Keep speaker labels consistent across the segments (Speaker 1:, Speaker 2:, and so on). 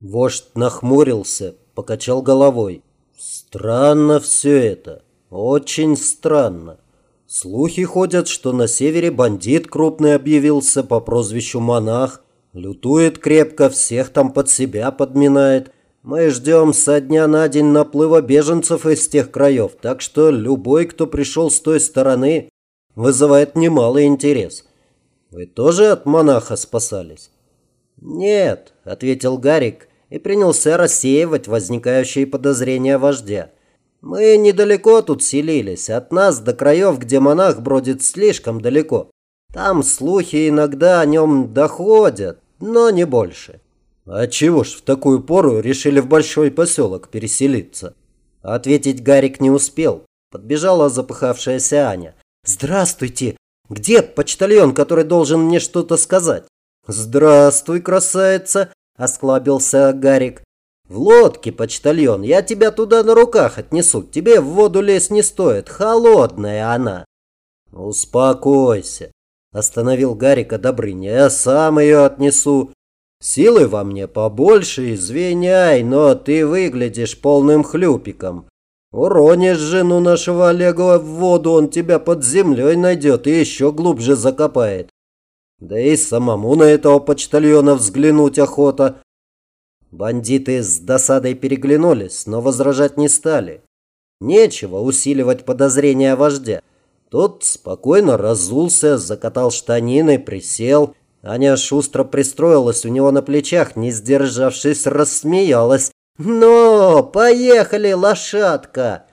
Speaker 1: Вождь нахмурился, покачал головой. Странно все это. Очень странно. Слухи ходят, что на севере бандит крупный объявился по прозвищу Монах. Лютует крепко, всех там под себя подминает. Мы ждем со дня на день наплыва беженцев из тех краев, так что любой, кто пришел с той стороны, вызывает немалый интерес. Вы тоже от монаха спасались? Нет, ответил Гарик и принялся рассеивать возникающие подозрения вождя. «Мы недалеко тут селились, от нас до краев, где монах бродит слишком далеко. Там слухи иногда о нем доходят, но не больше». «А чего ж в такую пору решили в большой поселок переселиться?» Ответить Гарик не успел. Подбежала запыхавшаяся Аня. «Здравствуйте! Где почтальон, который должен мне что-то сказать?» «Здравствуй, красавица!» Осклабился Гарик. «В лодке, почтальон, я тебя туда на руках отнесу. Тебе в воду лезть не стоит, холодная она». «Успокойся», – остановил Гарика Добрыня. «Я сам ее отнесу. Силы во мне побольше, извиняй, но ты выглядишь полным хлюпиком. Уронишь жену нашего Олега в воду, он тебя под землей найдет и еще глубже закопает. Да и самому на этого почтальона взглянуть охота. Бандиты с досадой переглянулись, но возражать не стали. Нечего усиливать подозрения вождя. Тот спокойно разулся, закатал штанины, присел. Аня шустро пристроилась у него на плечах, не сдержавшись, рассмеялась. «Ну, поехали, лошадка!»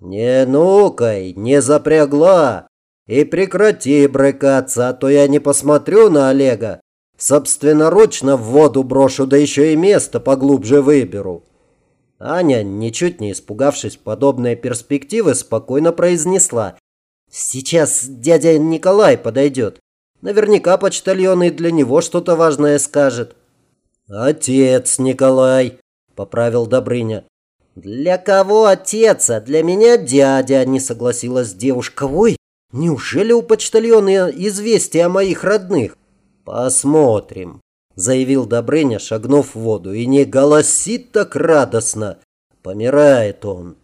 Speaker 1: «Не нукай, не запрягла!» И прекрати брыкаться, а то я не посмотрю на Олега. Собственноручно в воду брошу, да еще и место поглубже выберу. Аня, ничуть не испугавшись подобной перспективы, спокойно произнесла. «Сейчас дядя Николай подойдет. Наверняка почтальон и для него что-то важное скажет». «Отец Николай», – поправил Добрыня. «Для кого отец, а для меня дядя?» – не согласилась девушка. «Ой, Неужели у почтальона известие о моих родных? Посмотрим, заявил Добрыня, шагнув в воду. И не голосит так радостно. Помирает он.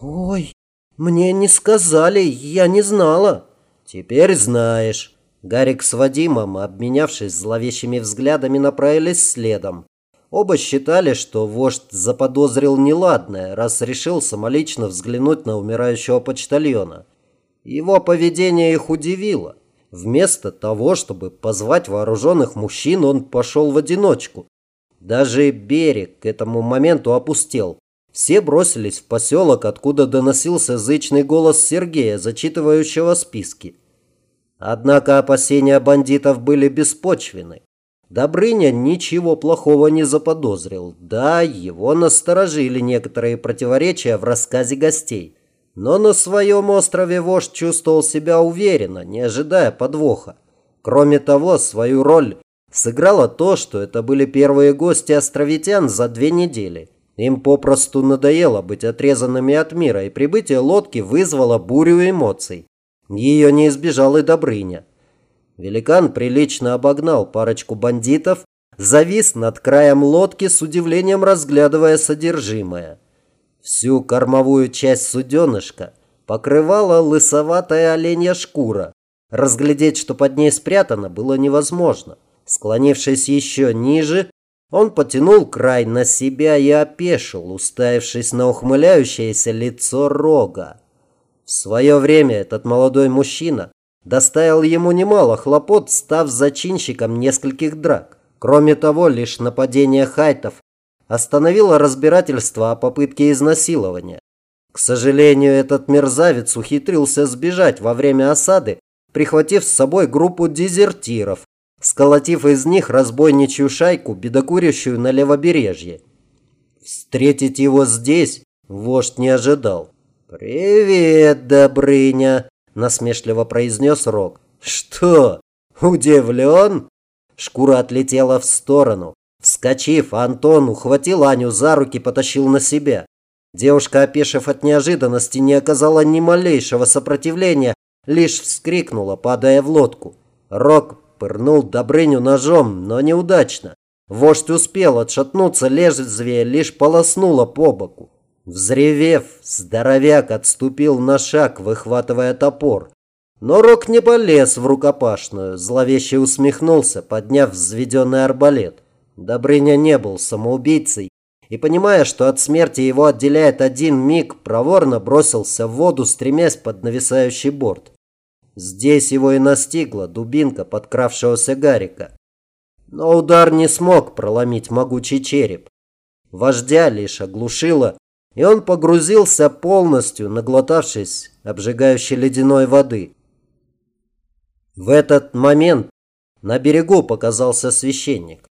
Speaker 1: Ой, мне не сказали, я не знала. Теперь знаешь. Гарик с Вадимом, обменявшись зловещими взглядами, направились следом. Оба считали, что вождь заподозрил неладное, раз решил самолично взглянуть на умирающего почтальона. Его поведение их удивило. Вместо того, чтобы позвать вооруженных мужчин, он пошел в одиночку. Даже берег к этому моменту опустел. Все бросились в поселок, откуда доносился зычный голос Сергея, зачитывающего списки. Однако опасения бандитов были беспочвены. Добрыня ничего плохого не заподозрил. Да, его насторожили некоторые противоречия в рассказе гостей. Но на своем острове вождь чувствовал себя уверенно, не ожидая подвоха. Кроме того, свою роль сыграло то, что это были первые гости островитян за две недели. Им попросту надоело быть отрезанными от мира, и прибытие лодки вызвало бурю эмоций. Ее не избежал и Добрыня. Великан прилично обогнал парочку бандитов, завис над краем лодки с удивлением разглядывая содержимое. Всю кормовую часть суденышка покрывала лысоватая оленья шкура. Разглядеть, что под ней спрятано, было невозможно. Склонившись еще ниже, он потянул край на себя и опешил, уставившись на ухмыляющееся лицо рога. В свое время этот молодой мужчина доставил ему немало хлопот, став зачинщиком нескольких драк. Кроме того, лишь нападение хайтов остановило разбирательство о попытке изнасилования. К сожалению, этот мерзавец ухитрился сбежать во время осады, прихватив с собой группу дезертиров, сколотив из них разбойничью шайку, бедокурящую на левобережье. Встретить его здесь вождь не ожидал. «Привет, Добрыня!» – насмешливо произнес Рок. «Что, удивлен?» Шкура отлетела в сторону. Вскочив, Антон ухватил Аню за руки, потащил на себя. Девушка, опешив от неожиданности, не оказала ни малейшего сопротивления, лишь вскрикнула, падая в лодку. Рок пырнул Добрыню ножом, но неудачно. Вождь успел отшатнуться, лезвие лишь полоснуло по боку. Взревев, здоровяк отступил на шаг, выхватывая топор. Но Рок не полез в рукопашную, зловеще усмехнулся, подняв взведенный арбалет. Добрыня не был самоубийцей, и, понимая, что от смерти его отделяет один миг, проворно бросился в воду, стремясь под нависающий борт. Здесь его и настигла дубинка подкравшегося Гарика. Но удар не смог проломить могучий череп. Вождя лишь оглушило, и он погрузился полностью, наглотавшись обжигающей ледяной воды. В этот момент на берегу показался священник.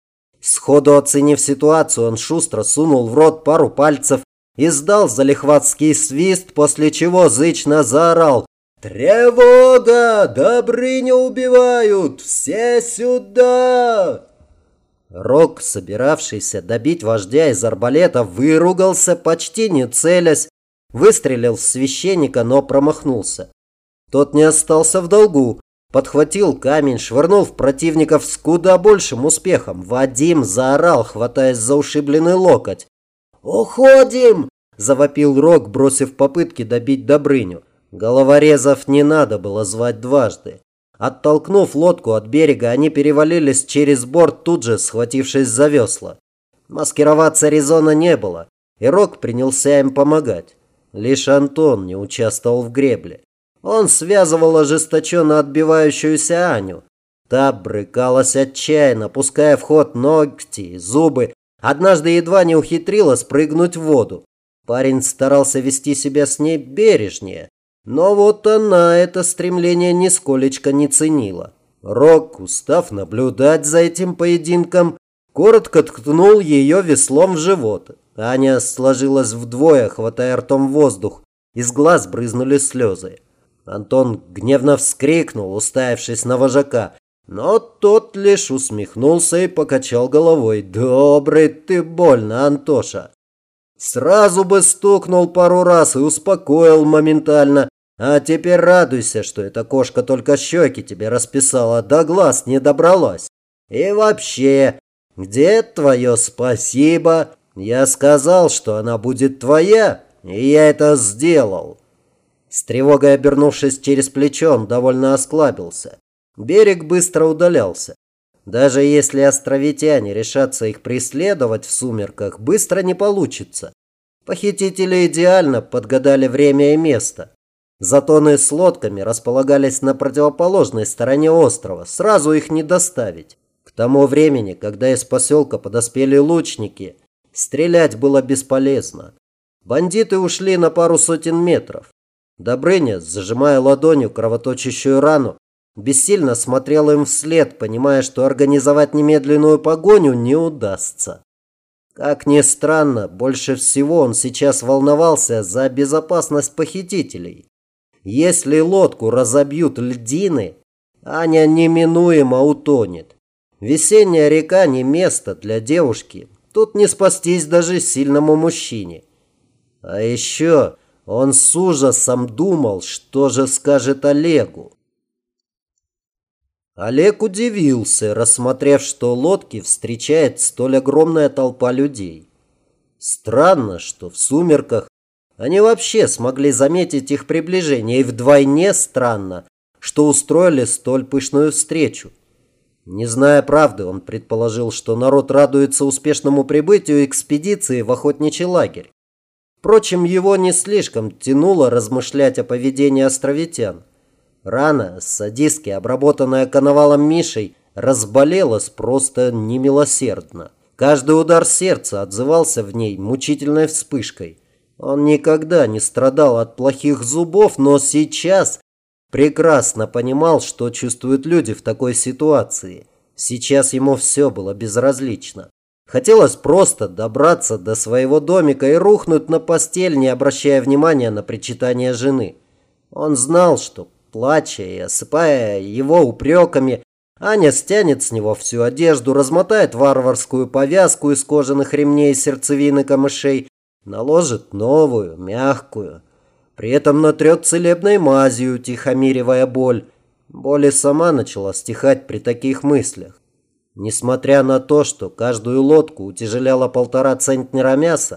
Speaker 1: Сходу оценив ситуацию, он шустро сунул в рот пару пальцев, издал залихватский свист, после чего зычно заорал «Тревога! Добрыня убивают! Все сюда!» Рок, собиравшийся добить вождя из арбалета, выругался, почти не целясь, выстрелил в священника, но промахнулся. Тот не остался в долгу, подхватил камень, швырнул в противников с куда большим успехом. Вадим заорал, хватаясь за ушибленный локоть. «Уходим!» – завопил Рок, бросив попытки добить Добрыню. Головорезов не надо было звать дважды. Оттолкнув лодку от берега, они перевалились через борт, тут же схватившись за весла. Маскироваться резона не было, и Рок принялся им помогать. Лишь Антон не участвовал в гребле. Он связывал ожесточенно отбивающуюся Аню. Та брыкалась отчаянно, пуская в ход ногти и зубы. Однажды едва не ухитрила спрыгнуть в воду. Парень старался вести себя с ней бережнее, но вот она это стремление нисколечко не ценила. Рок, устав наблюдать за этим поединком, коротко ткнул ее веслом в живот. Аня сложилась вдвое, хватая ртом воздух. Из глаз брызнули слезы. Антон гневно вскрикнул, уставившись на вожака. Но тот лишь усмехнулся и покачал головой. «Добрый ты больно, Антоша!» Сразу бы стукнул пару раз и успокоил моментально. А теперь радуйся, что эта кошка только щеки тебе расписала, до глаз не добралась. И вообще, где твое спасибо? Я сказал, что она будет твоя, и я это сделал. С тревогой обернувшись через плечо, он довольно осклабился. Берег быстро удалялся. Даже если островитяне решатся их преследовать в сумерках, быстро не получится. Похитители идеально подгадали время и место. Затоны с лодками располагались на противоположной стороне острова. Сразу их не доставить. К тому времени, когда из поселка подоспели лучники, стрелять было бесполезно. Бандиты ушли на пару сотен метров. Добрыня, зажимая ладонью кровоточащую рану, бессильно смотрел им вслед, понимая, что организовать немедленную погоню не удастся. Как ни странно, больше всего он сейчас волновался за безопасность похитителей. Если лодку разобьют льдины, Аня неминуемо утонет. Весенняя река не место для девушки. Тут не спастись даже сильному мужчине. А еще он с ужасом думал, что же скажет Олегу. Олег удивился, рассмотрев, что лодки встречает столь огромная толпа людей. Странно, что в сумерках они вообще смогли заметить их приближение, и вдвойне странно, что устроили столь пышную встречу. Не зная правды, он предположил, что народ радуется успешному прибытию экспедиции в охотничий лагерь. Впрочем, его не слишком тянуло размышлять о поведении островитян. Рана, садистски обработанная коновалом Мишей, разболелась просто немилосердно. Каждый удар сердца отзывался в ней мучительной вспышкой – он никогда не страдал от плохих зубов, но сейчас прекрасно понимал, что чувствуют люди в такой ситуации. Сейчас ему все было безразлично. Хотелось просто добраться до своего домика и рухнуть на постель, не обращая внимания на причитание жены. Он знал, что, плача и осыпая его упреками, Аня стянет с него всю одежду, размотает варварскую повязку из кожаных ремней и сердцевины камышей, наложит новую, мягкую. При этом натрет целебной мазью, тихомиривая боль. Боль и сама начала стихать при таких мыслях. Несмотря на то, что каждую лодку утяжеляло полтора центнера мяса,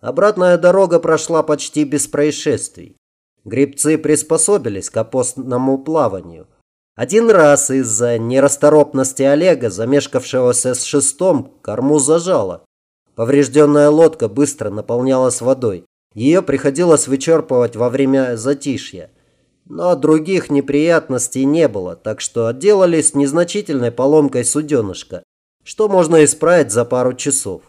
Speaker 1: обратная дорога прошла почти без происшествий. Гребцы приспособились к опосному плаванию. Один раз из-за нерасторопности Олега, замешкавшегося с шестом, корму зажало. Поврежденная лодка быстро наполнялась водой. Ее приходилось вычерпывать во время затишья. Но других неприятностей не было, так что отделались незначительной поломкой суденышка, что можно исправить за пару часов.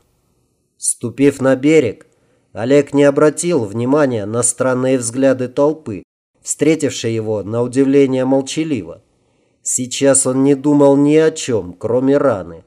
Speaker 1: Ступив на берег, Олег не обратил внимания на странные взгляды толпы, встретившей его на удивление молчаливо. Сейчас он не думал ни о чем, кроме раны.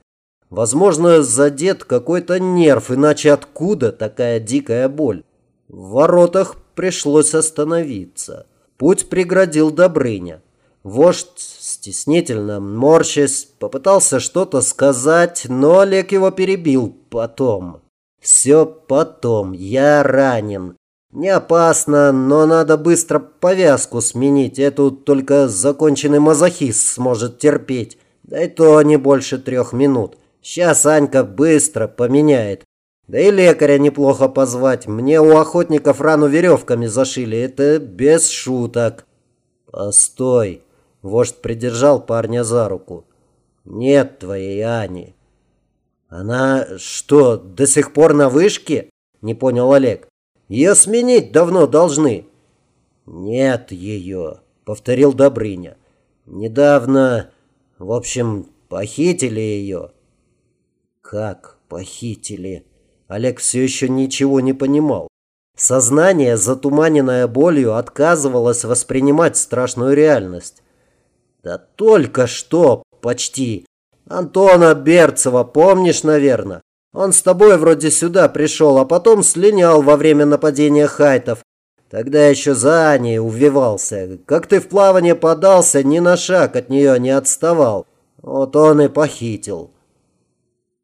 Speaker 1: Возможно, задет какой-то нерв, иначе откуда такая дикая боль? В воротах пришлось остановиться. Путь преградил Добрыня. Вождь, стеснительно морщась, попытался что-то сказать, но Олег его перебил потом. «Все потом. Я ранен. Не опасно, но надо быстро повязку сменить. Эту только законченный мазохист сможет терпеть. Да и то не больше трех минут. Сейчас Анька быстро поменяет. Да и лекаря неплохо позвать. Мне у охотников рану веревками зашили. Это без шуток. Постой. Вождь придержал парня за руку. Нет твоей Ани. Она что, до сих пор на вышке? Не понял Олег. Ее сменить давно должны. Нет ее, повторил Добрыня. Недавно, в общем, похитили ее. Как похитили? Олег все еще ничего не понимал. Сознание, затуманенное болью, отказывалось воспринимать страшную реальность. Да только что, почти. Антона Берцева, помнишь, наверное? Он с тобой вроде сюда пришел, а потом слинял во время нападения хайтов. Тогда еще за Аней увивался. Как ты в плавание подался, ни на шаг от нее не отставал. Вот он и похитил.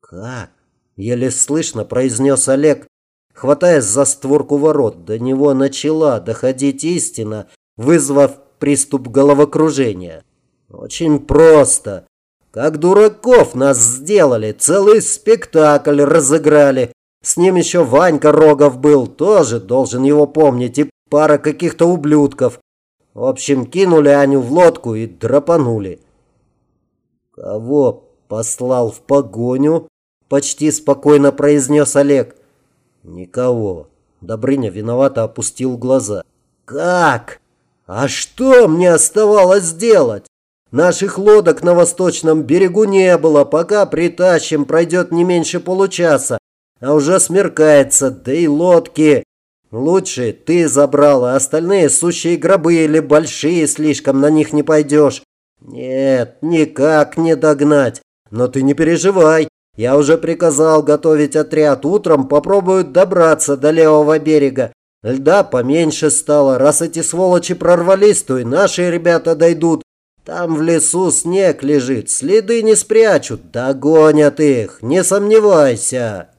Speaker 1: Как? Еле слышно произнес Олег, хватаясь за створку ворот. До него начала доходить истина, вызвав приступ головокружения. Очень просто. Как дураков нас сделали, целый спектакль разыграли. С ним еще Ванька Рогов был, тоже должен его помнить, и пара каких-то ублюдков. В общем, кинули Аню в лодку и драпанули. Кого послал в погоню? Почти спокойно произнес Олег. Никого. Добрыня виновато опустил глаза. Как? А что мне оставалось делать? Наших лодок на восточном берегу не было. Пока притащим, пройдет не меньше получаса. А уже смеркается, да и лодки. Лучше ты забрал, а остальные сущие гробы или большие слишком, на них не пойдешь. Нет, никак не догнать. Но ты не переживай. Я уже приказал готовить отряд. Утром попробуют добраться до левого берега. Льда поменьше стало. Раз эти сволочи прорвались, то и наши ребята дойдут. Там в лесу снег лежит. Следы не спрячут. Догонят их. Не сомневайся.